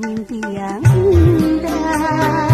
mimpi yang indah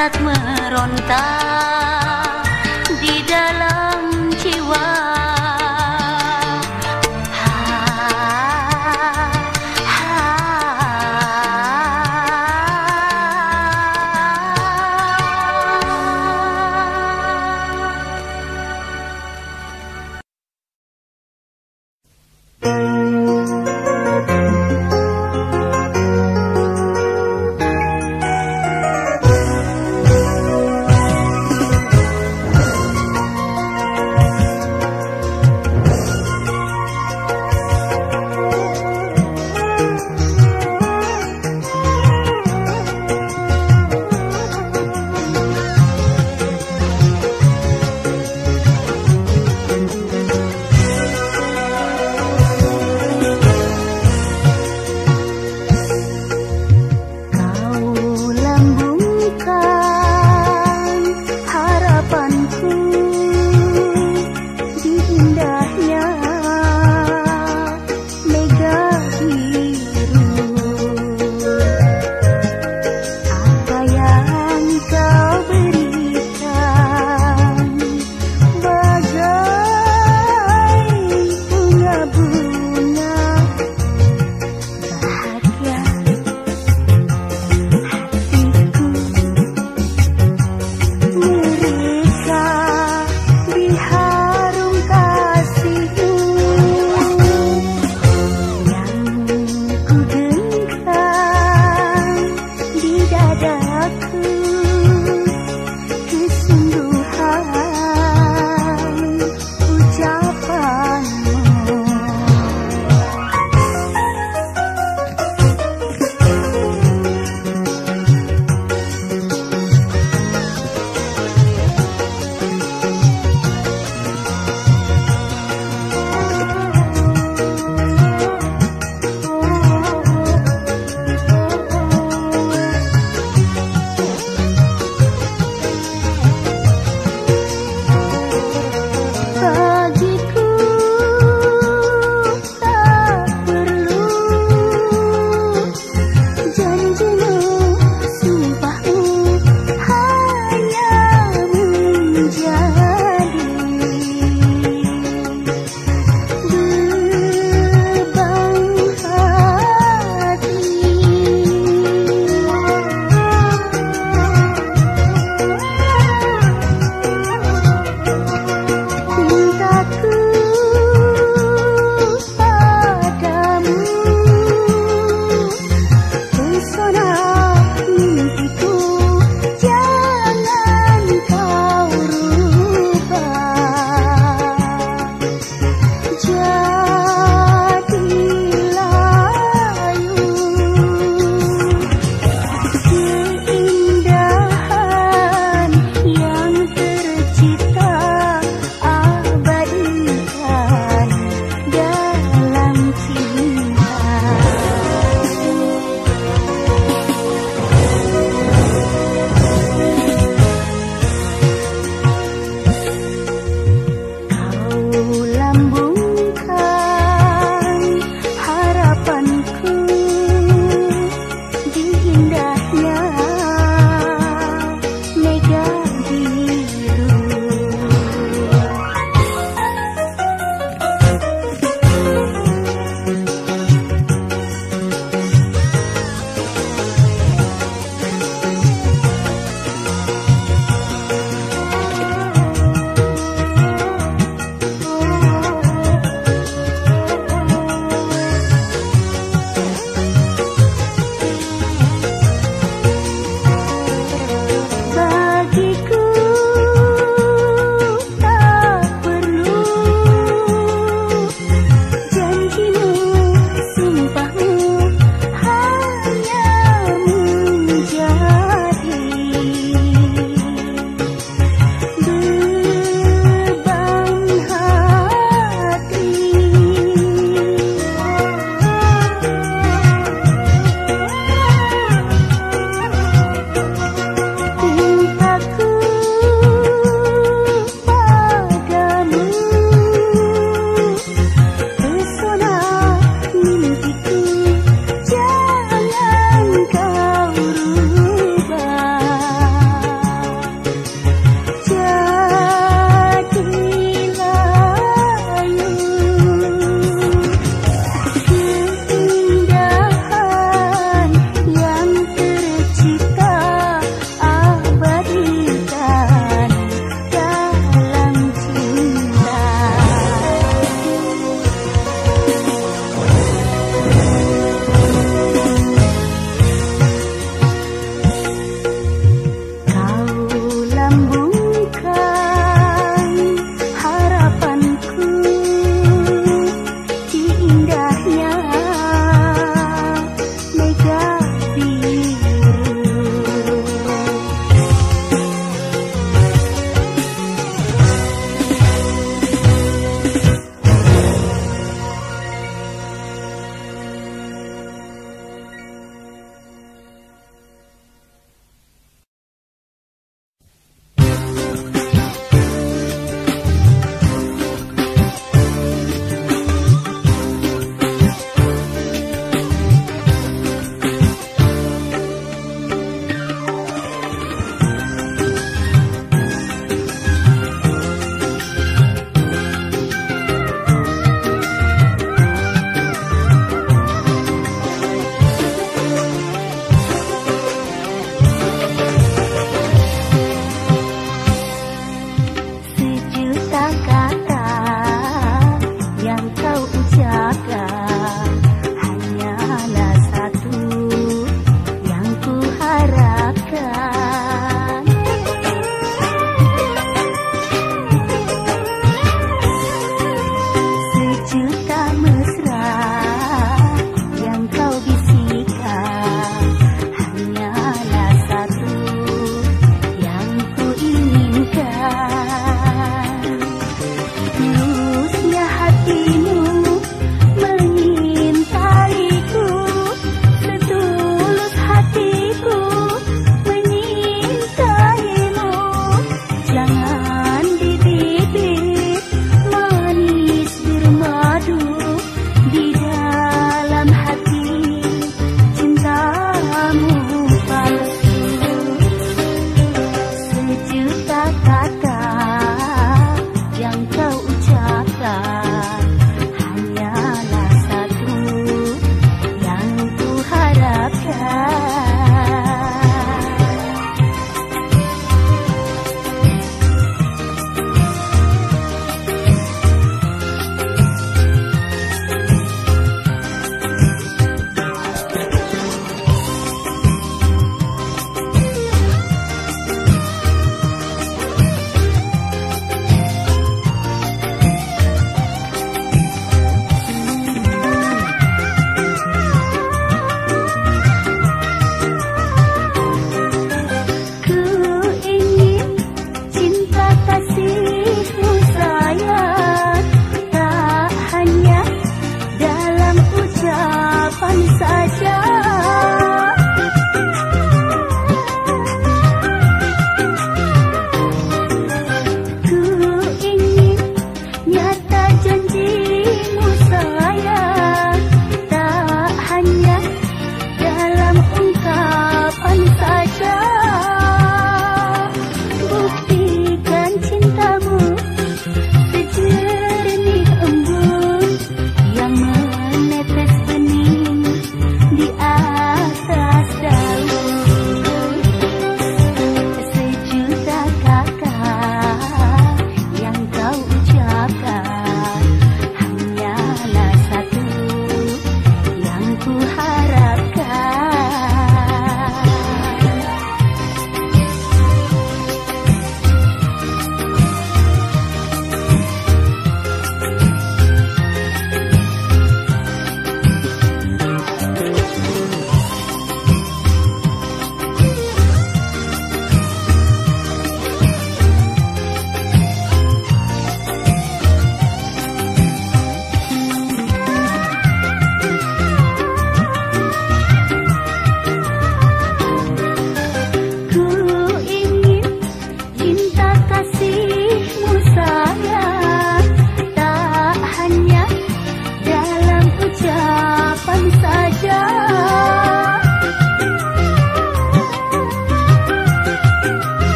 ប្រាថ្នារនតា